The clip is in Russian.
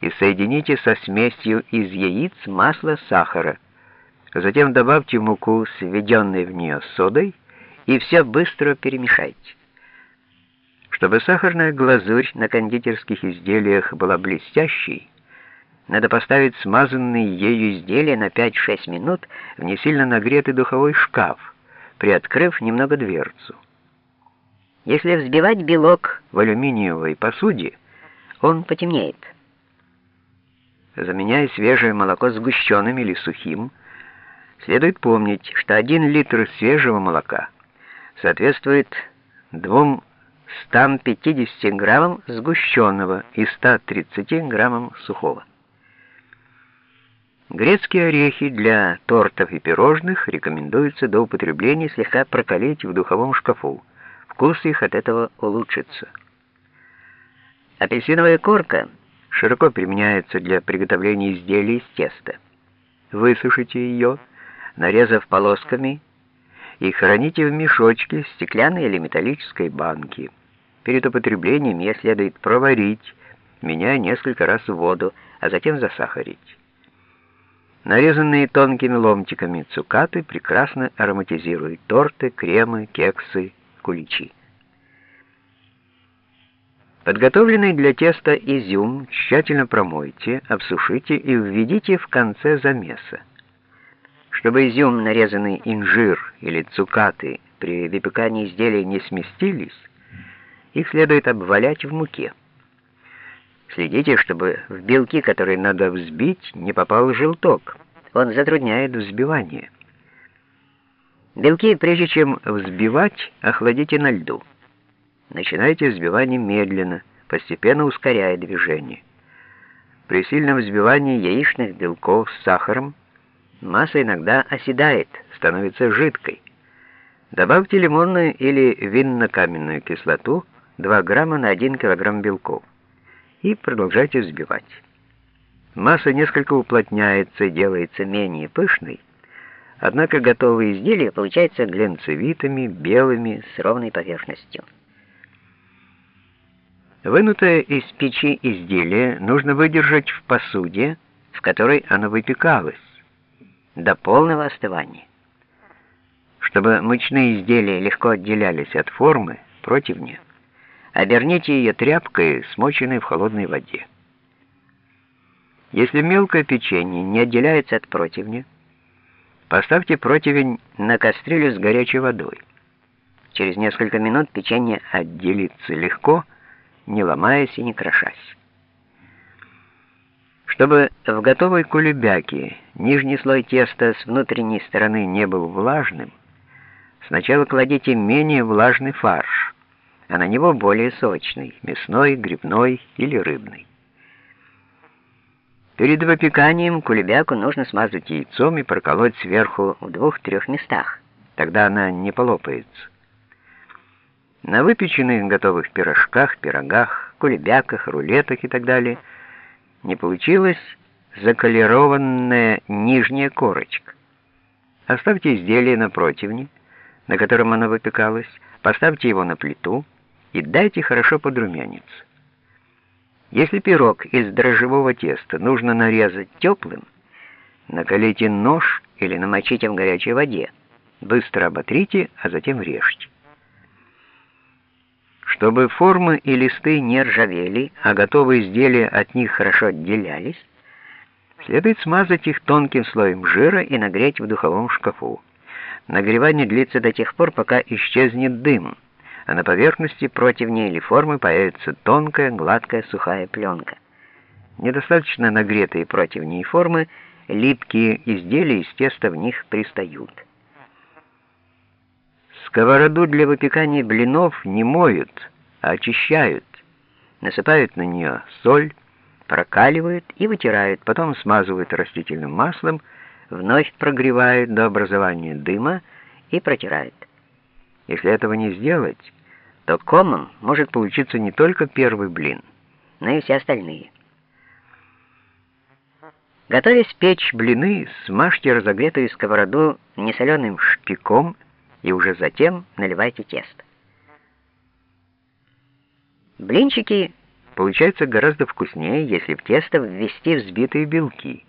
и соедините со смесью из яиц, масла, сахара. Затем добавьте муку с введенной в нее содой и все быстро перемешайте. Чтобы сахарная глазурь на кондитерских изделиях была блестящей, надо поставить смазанные ею изделия на 5-6 минут в не сильно нагретый духовой шкаф, приоткрыв немного дверцу. Если взбивать белок в алюминиевой посуде, он потемнеет. Заменяя свежее молоко сгущенным или сухим, следует помнить, что 1 литр свежего молока соответствует 2 150 граммам сгущенного и 130 граммам сухого. Грецкие орехи для тортов и пирожных рекомендуется до употребления слегка прокалить в духовом шкафу. Вкус их от этого улучшится. Апельсиновая корка широко применяется для приготовления изделий из теста. Высушите ее, нарезав полосками, и храните в мешочке, стеклянной или металлической банке. Перед употреблением ее следует проварить, меняя несколько раз воду, а затем засахарить. Нарезанные тонкими ломтиками цукаты прекрасно ароматизируют торты, кремы, кексы, куличи. Подготовленный для теста изюм тщательно промойте, обсушите и введите в конце замеса. Чтобы изюм, нарезанный инжир или цукаты при выпекании изделия не сместились, их следует обвалять в муке. Следите, чтобы в белки, которые надо взбить, не попал желток. Он затрудняет взбивание. Белки, прежде чем взбивать, охладите на льду. Начинайте взбивание медленно, постепенно ускоряя движение. При сильном взбивании яичных белков с сахаром масса иногда оседает, становится жидкой. Добавьте лимонную или винно-каменную кислоту 2 грамма на 1 килограмм белков и продолжайте взбивать. Масса несколько уплотняется и делается менее пышной, однако готовые изделия получаются глянцевитыми, белыми, с ровной поверхностью. Вынутое из печи изделие нужно выдержать в посуде, в которой оно выпекалось, до полного остывания. Чтобы мучные изделия легко отделялись от формы, противня, Оберните ее тряпкой, смоченной в холодной воде. Если мелкое печенье не отделяется от противня, поставьте противень на кастрюлю с горячей водой. Через несколько минут печенье отделится легко, не ломаясь и не крошась. Чтобы в готовой кулебяке нижний слой теста с внутренней стороны не был влажным, сначала кладите менее влажный фарш а на него более сочный, мясной, грибной или рыбный. Перед выпеканием кулебяку нужно смазать яйцом и проколоть сверху в двух-трех местах, тогда она не полопается. На выпеченных готовых пирожках, пирогах, кулебяках, рулетах и так далее не получилась заколерованная нижняя корочка. Оставьте изделие на противне, на котором оно выпекалось, поставьте его на плиту, и дайте хорошо подрумяниться. Если пирог из дрожжевого теста нужно нарезать теплым, накалите нож или намочите в горячей воде. Быстро оботрите, а затем режьте. Чтобы формы и листы не ржавели, а готовые изделия от них хорошо отделялись, следует смазать их тонким слоем жира и нагреть в духовом шкафу. Нагревание длится до тех пор, пока исчезнет дым а на поверхности противня или формы появится тонкая, гладкая, сухая пленка. Недостаточно нагретые противни и формы, липкие изделия из теста в них пристают. Сковороду для выпекания блинов не моют, а очищают. Насыпают на нее соль, прокаливают и вытирают, потом смазывают растительным маслом, вновь прогревают до образования дыма и протирают. Если этого не сделать, то комом может получиться не только первый блин, но и все остальные. Готовясь печь блины, смажьте разогретую сковороду несоленым шпиком и уже затем наливайте тесто. Блинчики Получается гораздо вкуснее, если в тесто ввести взбитые белки.